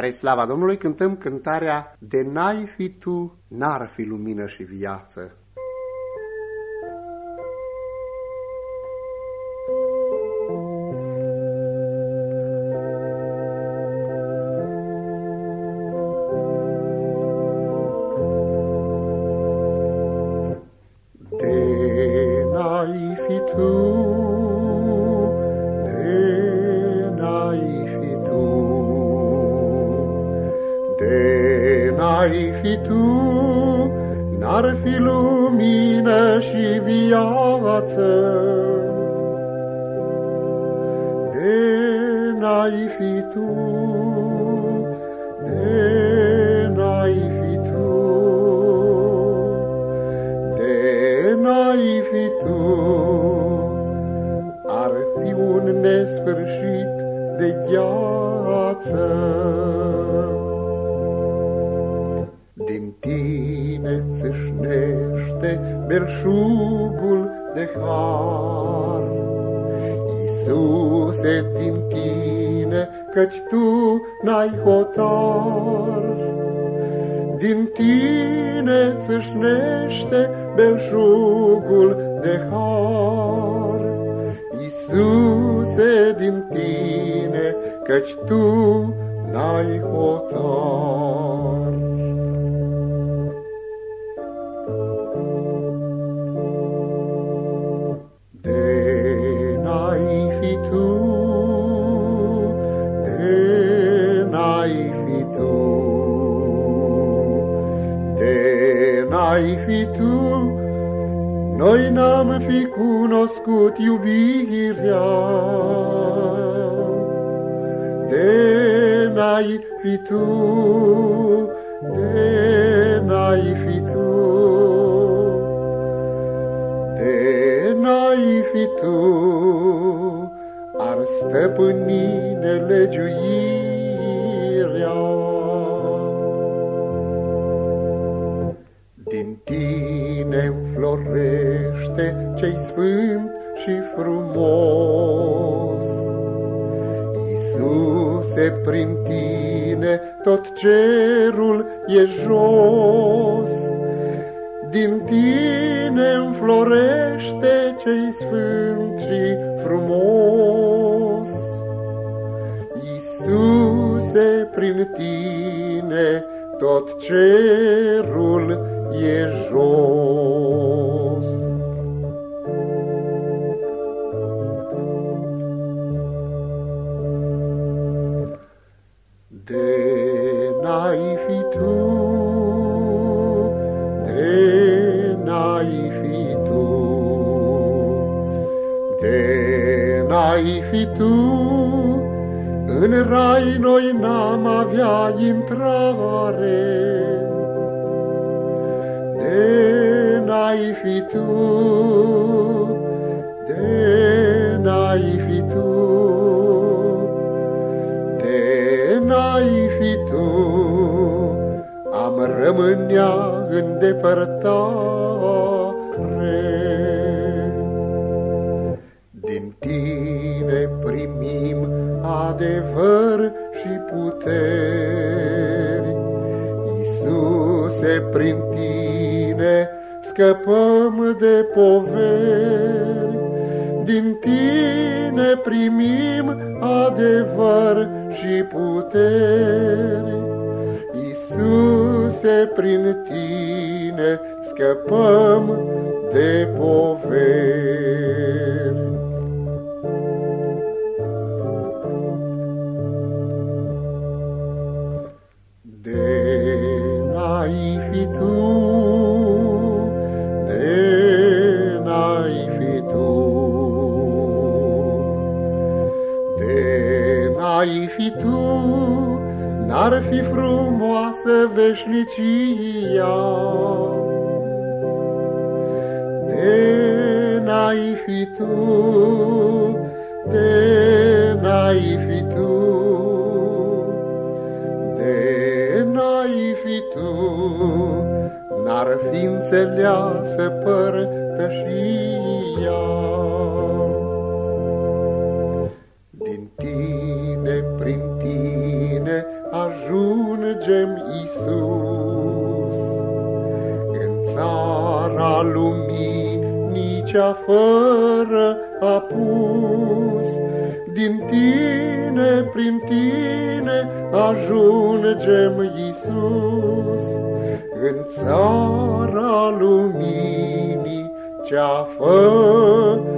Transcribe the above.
Spre slava Domnului cântăm cântarea De n-ai fi tu, n-ar fi lumină și viață. De n-ai fi tu, n-ar fi lumină și viață. De n-ai fi tu, de n-ai fi tu, de n-ai fi tu, ar fi un nesfârșit de gheață. Din tine țâșnește belșugul de har. Iisuse, din tine, căci tu n-ai hotar. Din tine țâșnește belșugul de har. Iisuse, din tine, căci tu n-ai hotar. N-ai fi tu, noi n-am fi cunoscut iubirea. De n-ai fi tu, de n-ai fi tu, de n-ai fi tu, ar stăpâni nelegiuirea. Cei sfânt și frumos. Iisuse, prin tine tot cerul e jos. Din tine înflorește cei sfânt și frumos. Iisuse, prin tine tot cerul e jos. De n-ai fi tu, în rai noi n-am avea intrare. De n-ai fi tu, de n-ai fi tu, de n-ai fi tu, am rămânea în Din tine primim adevăr și puteri. Iisuse, prin tine scăpăm de poveri. Din tine primim adevăr și puteri. Iisuse, prin tine scăpăm de poveri. N-ar fi frumoasă veșnicia. De n-ai fi tu, de n-ai fi tu, de n-ai fi tu, n-ar fi înțeleasă părtășia. Țara luminii cea fără apus. Din tine, prin tine, ajungem, Isus, în țara luminii cea fără